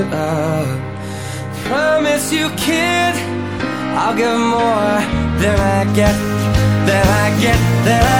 it out Promise you kid I'll give more than I get, than I get, than I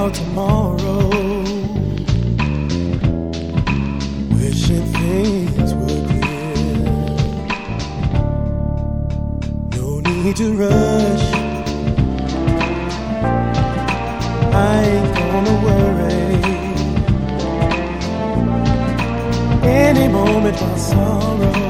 About tomorrow, wishing things were clear. No need to rush. I ain't gonna worry. Any moment my sorrow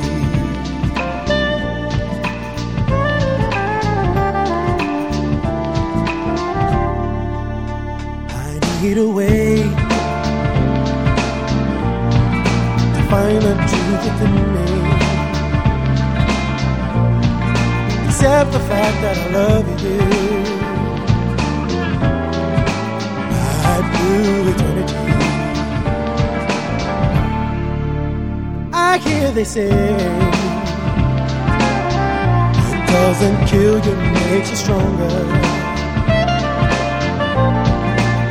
I need a way to find the truth within me. Except the fact that I love you. Right through eternity. I hear they say it doesn't kill you, makes you stronger.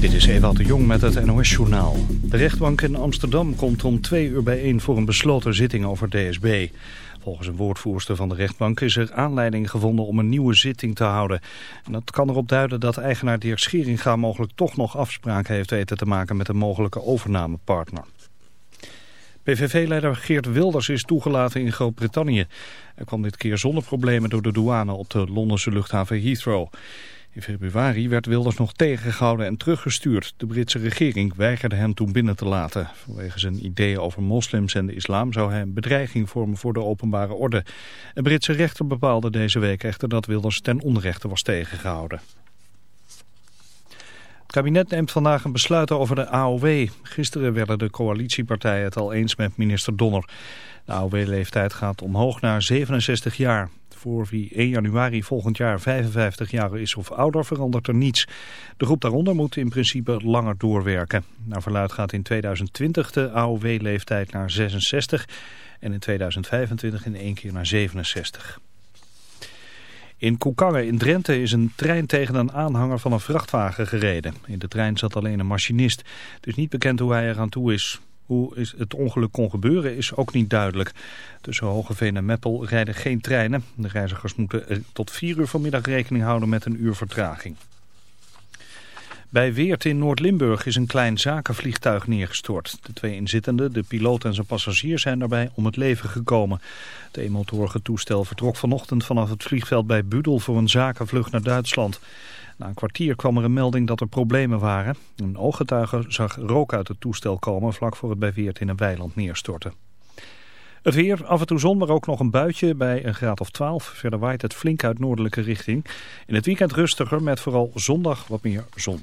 Dit is Ewout de Jong met het NOS-journaal. De rechtbank in Amsterdam komt om twee uur bijeen voor een besloten zitting over DSB. Volgens een woordvoerster van de rechtbank is er aanleiding gevonden om een nieuwe zitting te houden. En dat kan erop duiden dat eigenaar Dirk Scheringa mogelijk toch nog afspraken heeft weten te maken met een mogelijke overnamepartner. PVV-leider Geert Wilders is toegelaten in Groot-Brittannië. Hij kwam dit keer zonder problemen door de douane op de Londense luchthaven Heathrow. In februari werd Wilders nog tegengehouden en teruggestuurd. De Britse regering weigerde hem toen binnen te laten. Vanwege zijn ideeën over moslims en de islam zou hij een bedreiging vormen voor de openbare orde. Een Britse rechter bepaalde deze week echter dat Wilders ten onrechte was tegengehouden. Het kabinet neemt vandaag een besluit over de AOW. Gisteren werden de coalitiepartijen het al eens met minister Donner. De AOW-leeftijd gaat omhoog naar 67 jaar. Voor wie 1 januari volgend jaar 55 jaar is of ouder verandert er niets. De groep daaronder moet in principe langer doorwerken. Naar verluid gaat in 2020 de AOW-leeftijd naar 66 en in 2025 in één keer naar 67. In Koekangen in Drenthe is een trein tegen een aanhanger van een vrachtwagen gereden. In de trein zat alleen een machinist. Het is niet bekend hoe hij er aan toe is. Hoe het ongeluk kon gebeuren is ook niet duidelijk. Tussen Hogeveen en Meppel rijden geen treinen. De reizigers moeten tot 4 uur vanmiddag rekening houden met een uur vertraging. Bij Weert in Noord-Limburg is een klein zakenvliegtuig neergestort. De twee inzittenden, de piloot en zijn passagier, zijn daarbij om het leven gekomen. Het eenmotorige toestel vertrok vanochtend vanaf het vliegveld bij Budel voor een zakenvlucht naar Duitsland. Na een kwartier kwam er een melding dat er problemen waren. Een ooggetuige zag rook uit het toestel komen vlak voor het bij Weert in een weiland neerstorten. Het weer, af en toe zon, maar ook nog een buitje bij een graad of 12. Verder waait het flink uit noordelijke richting. In het weekend rustiger met vooral zondag wat meer zon.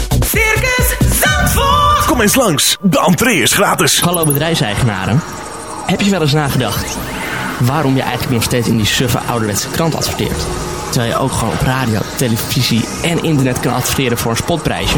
Circus Zandvoort. Kom eens langs, de entree is gratis. Hallo bedrijfseigenaren. Heb je wel eens nagedacht waarom je eigenlijk nog steeds in die suffe ouderwetse krant adverteert? Terwijl je ook gewoon op radio, televisie en internet kan adverteren voor een spotprijsje?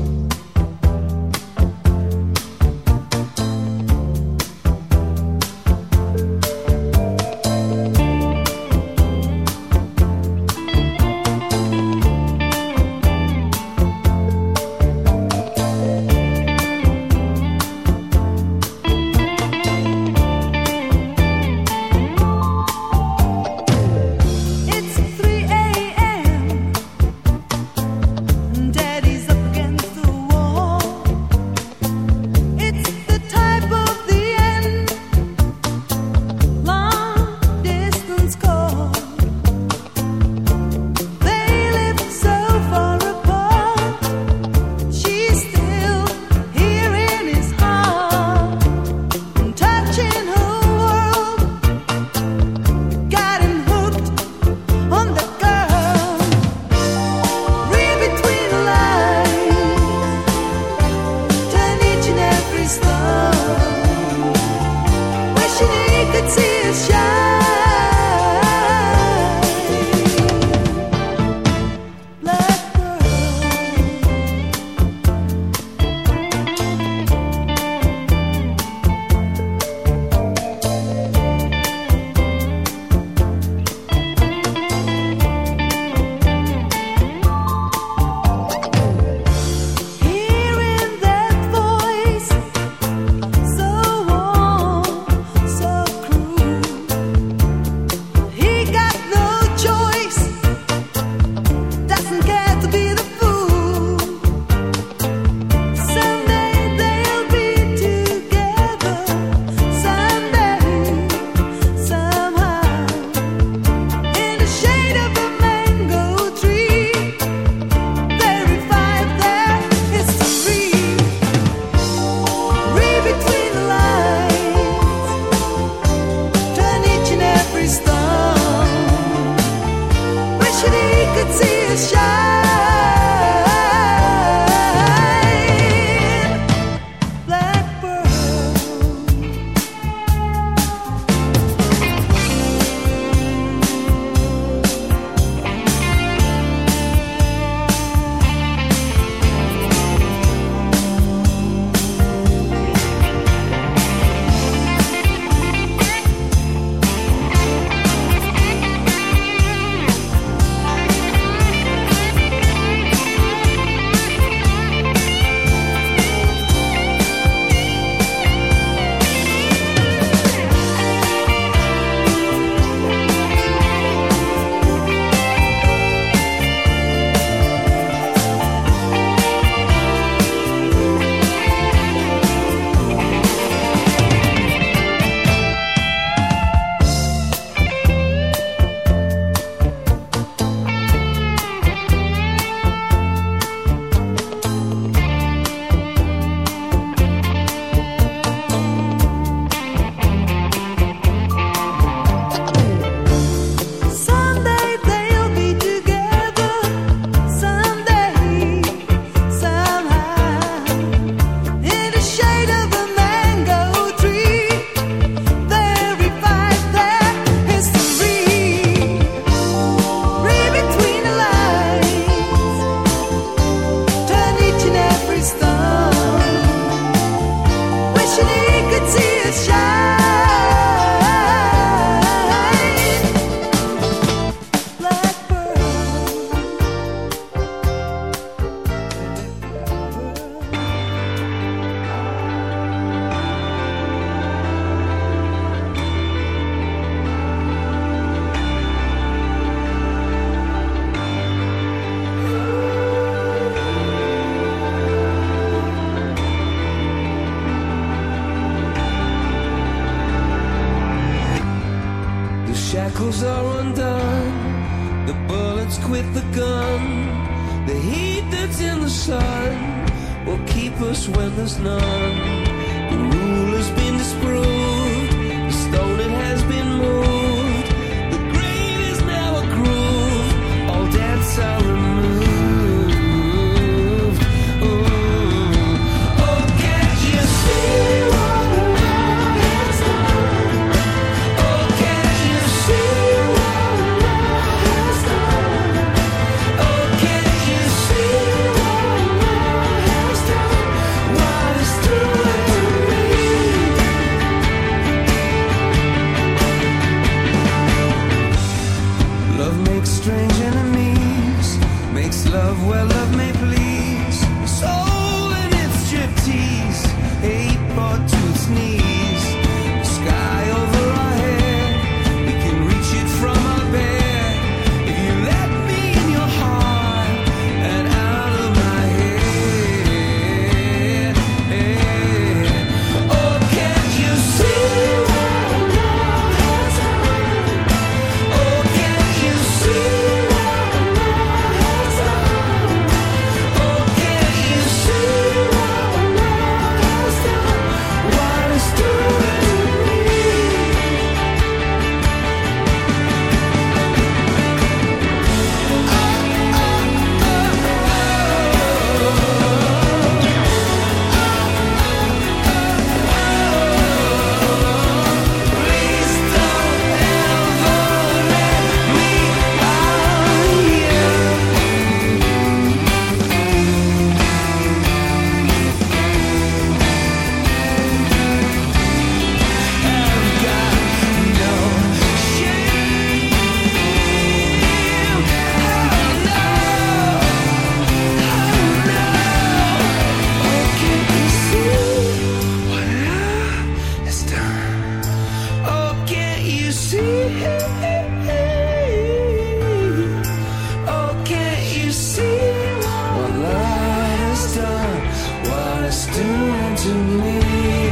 Doing to me?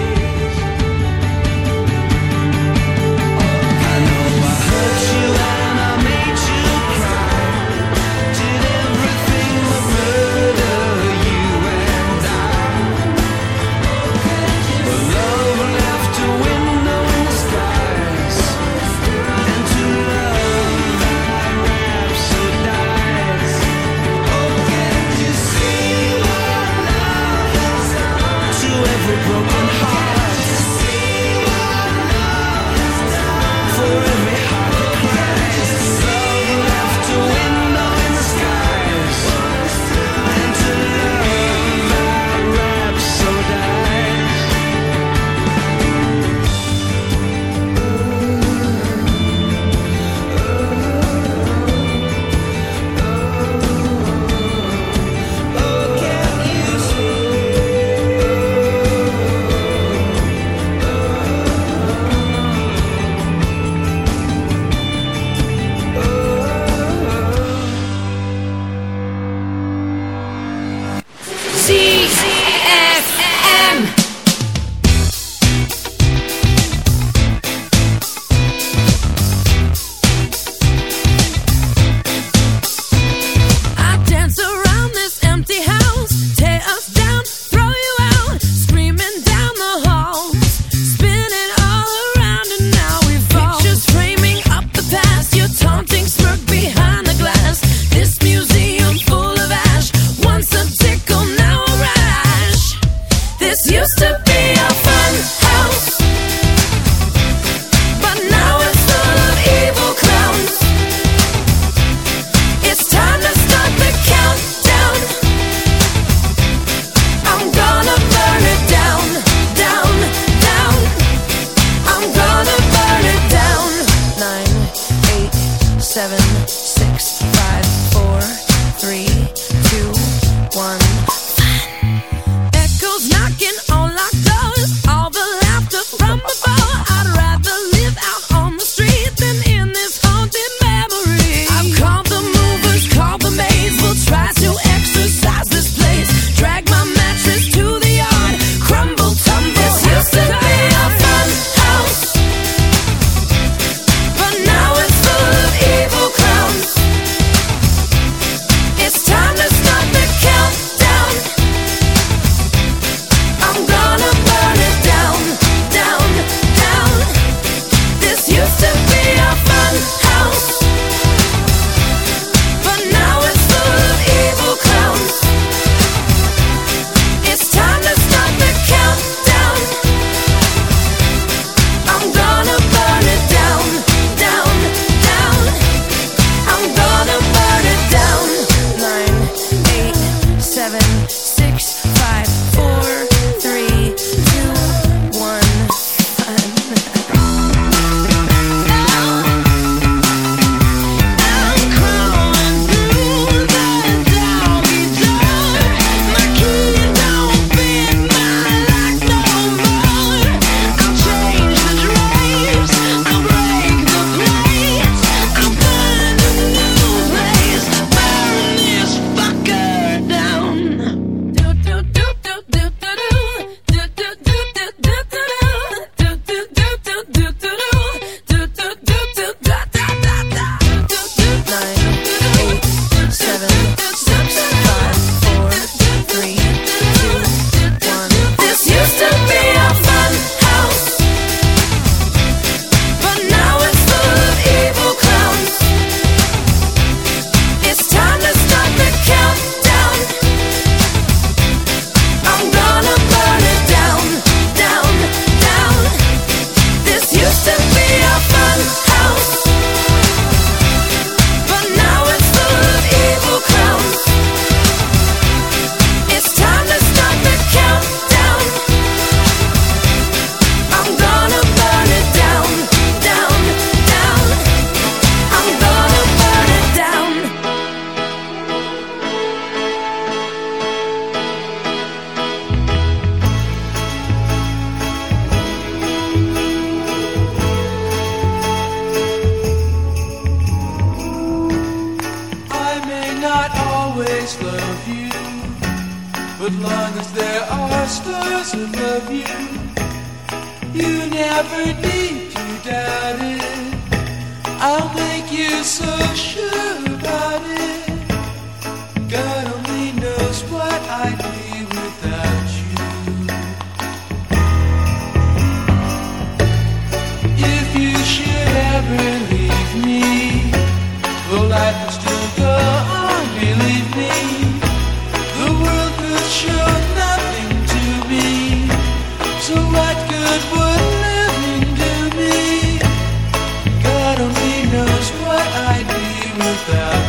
without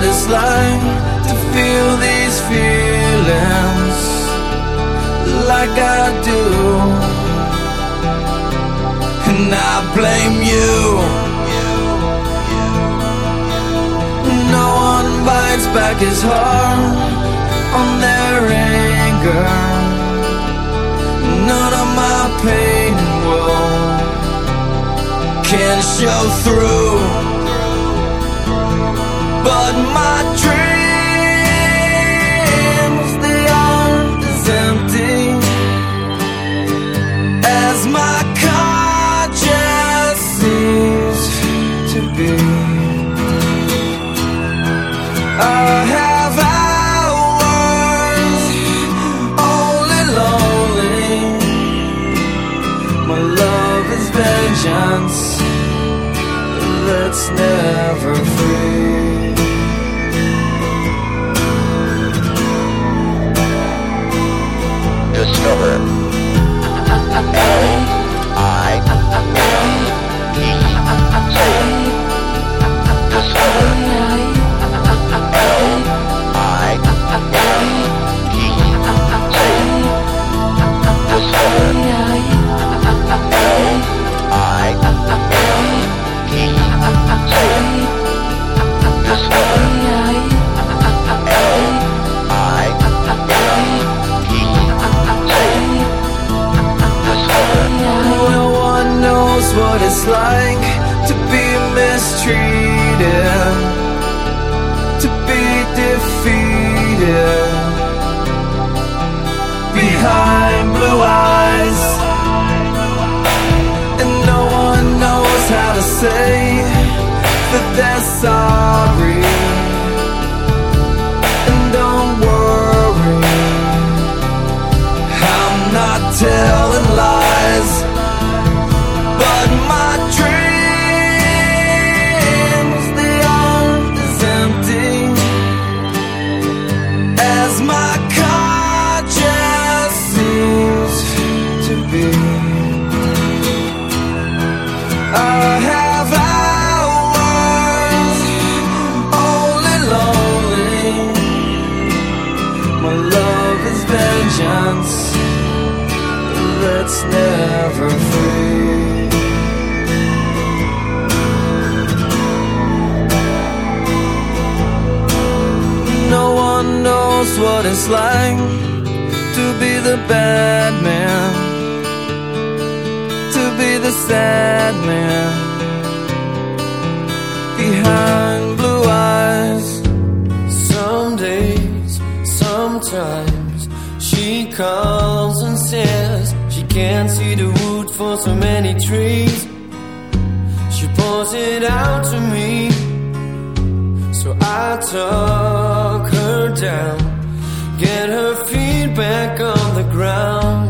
what it's like to feel these feelings like I do. And I blame you. No one bites back as hard on their anger. None of my pain and woe can show through but my dream what it's like to be the bad man, to be the sad man. Behind blue eyes, some days, sometimes she calls and says she can't see the wood for so many trees. She pours it out to me, so I talk her down. Get her feet back on the ground.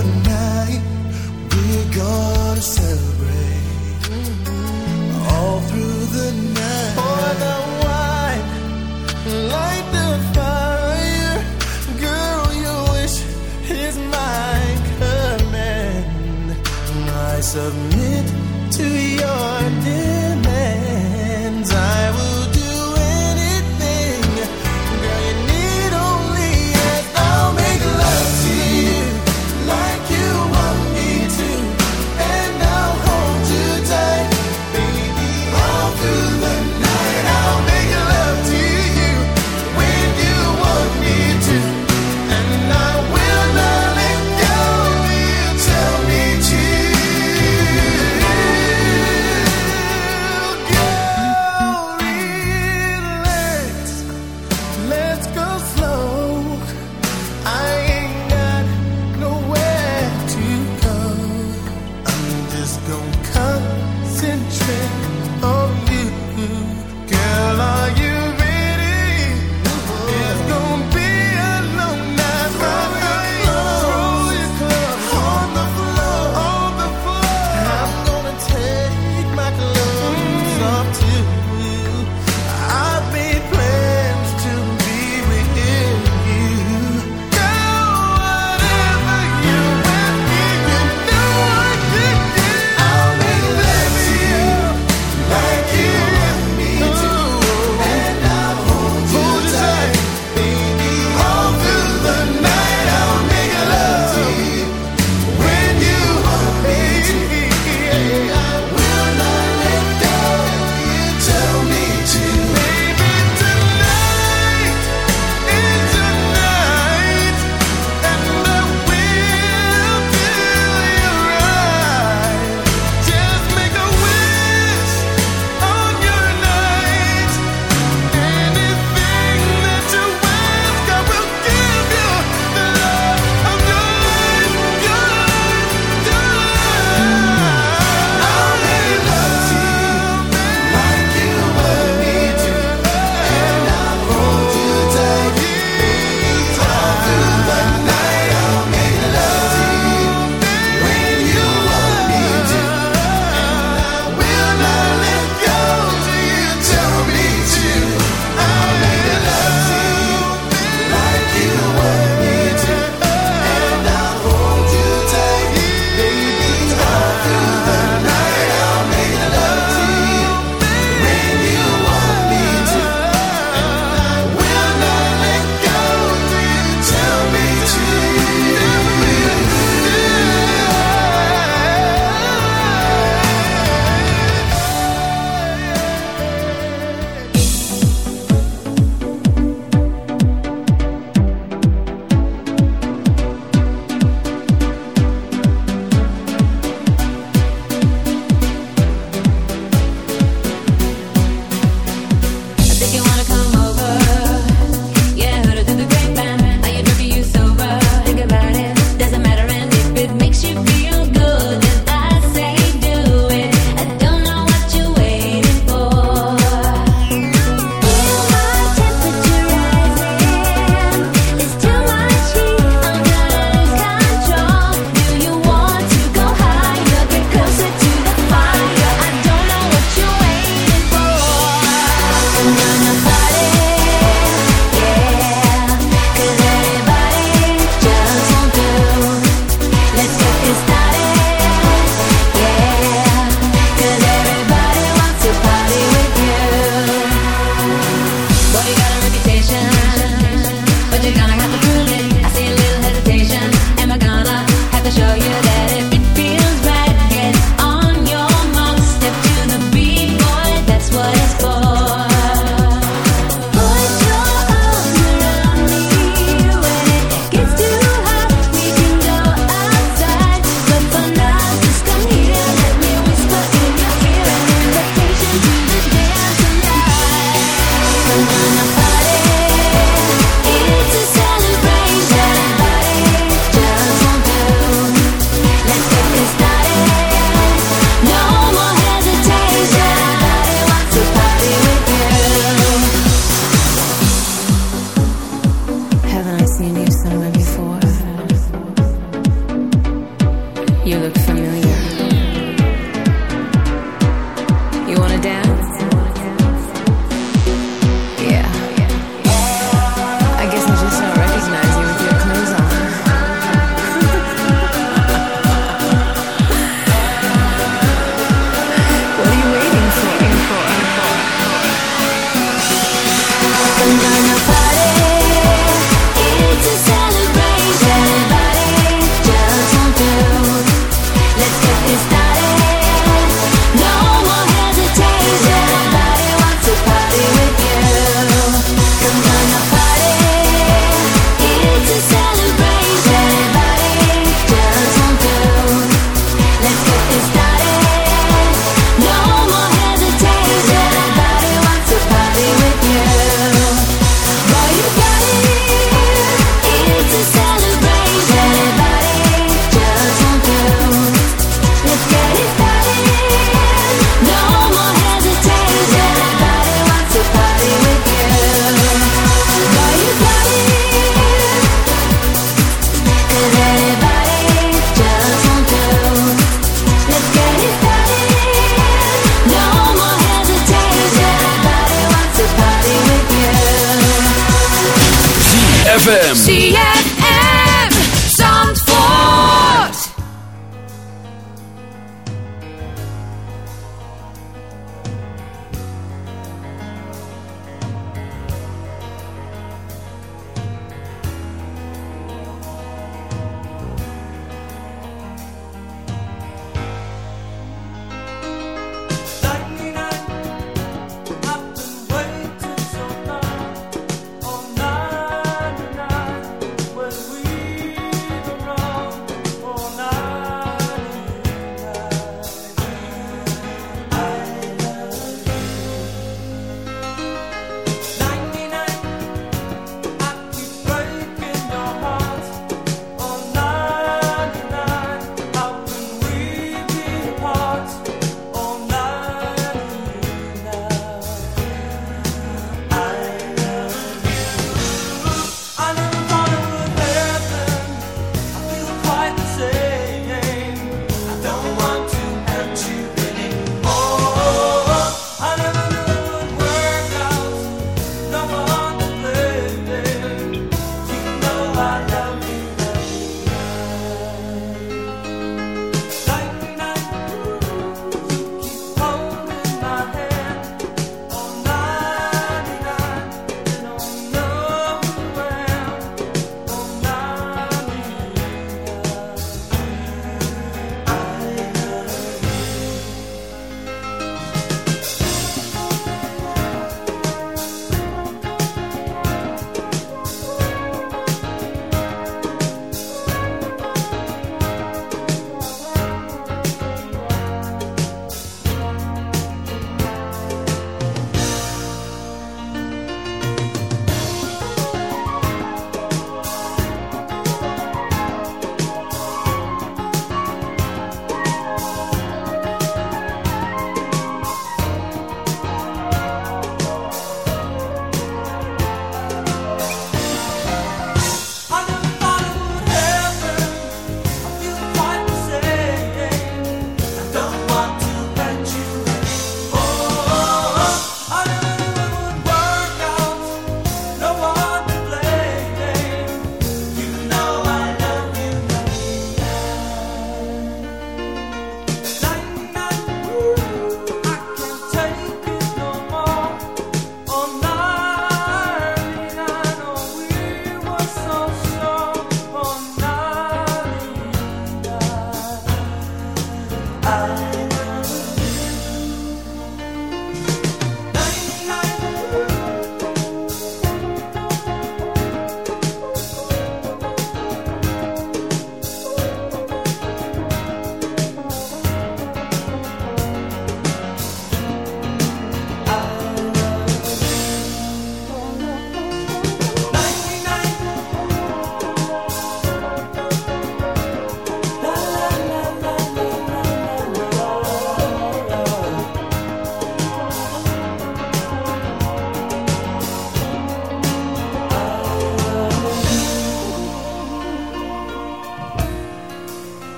tonight. We're gonna celebrate.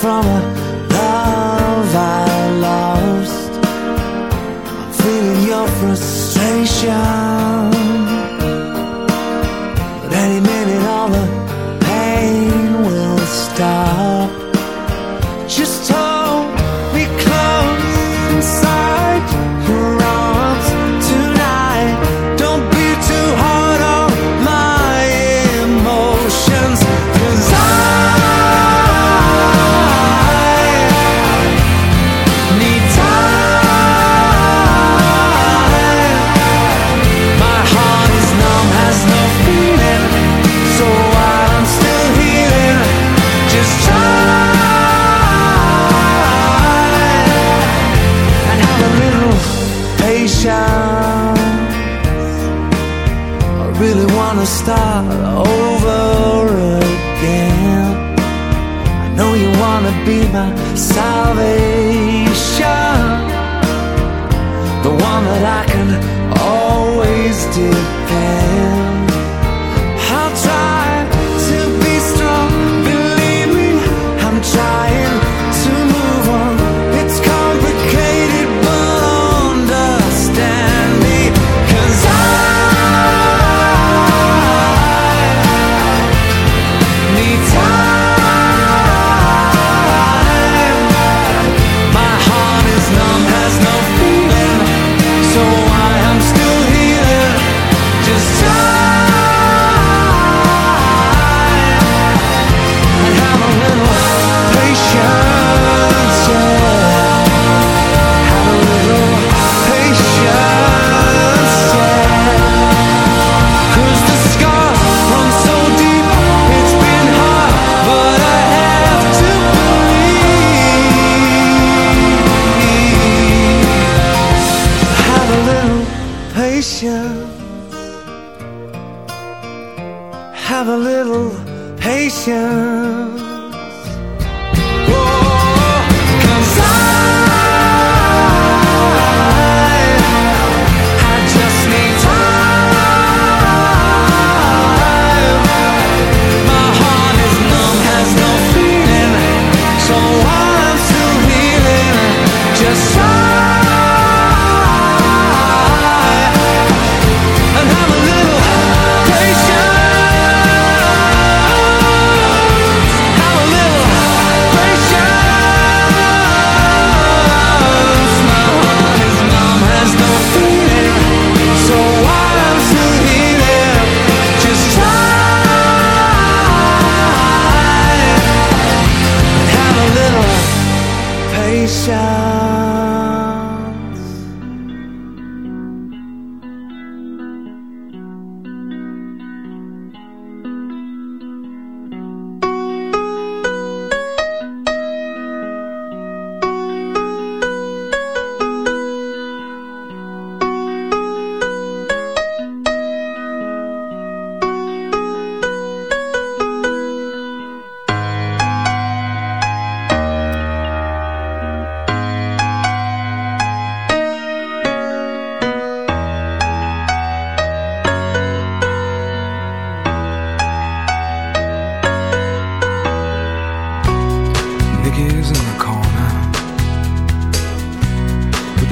from a love I lost. I'm feeling your frustration.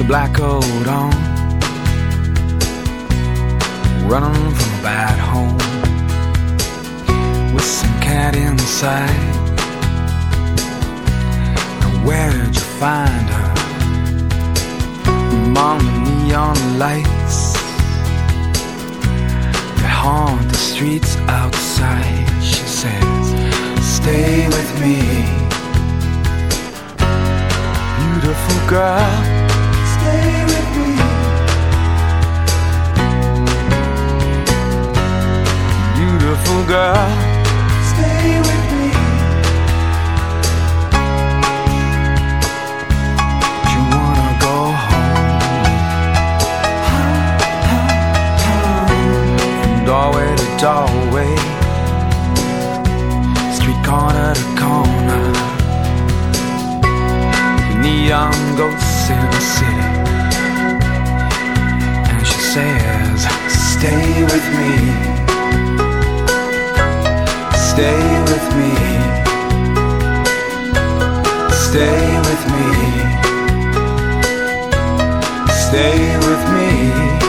black coat on, running from a bad home with some cat inside. Now where'd you find her? Among the neon lights that haunt the streets outside, she says, "Stay with me, beautiful girl." girl. Stay with me. You wanna go home. Doorway to doorway, street corner to corner, neon ghosts in the city says, Stay with me, stay with me, stay with me, stay with me.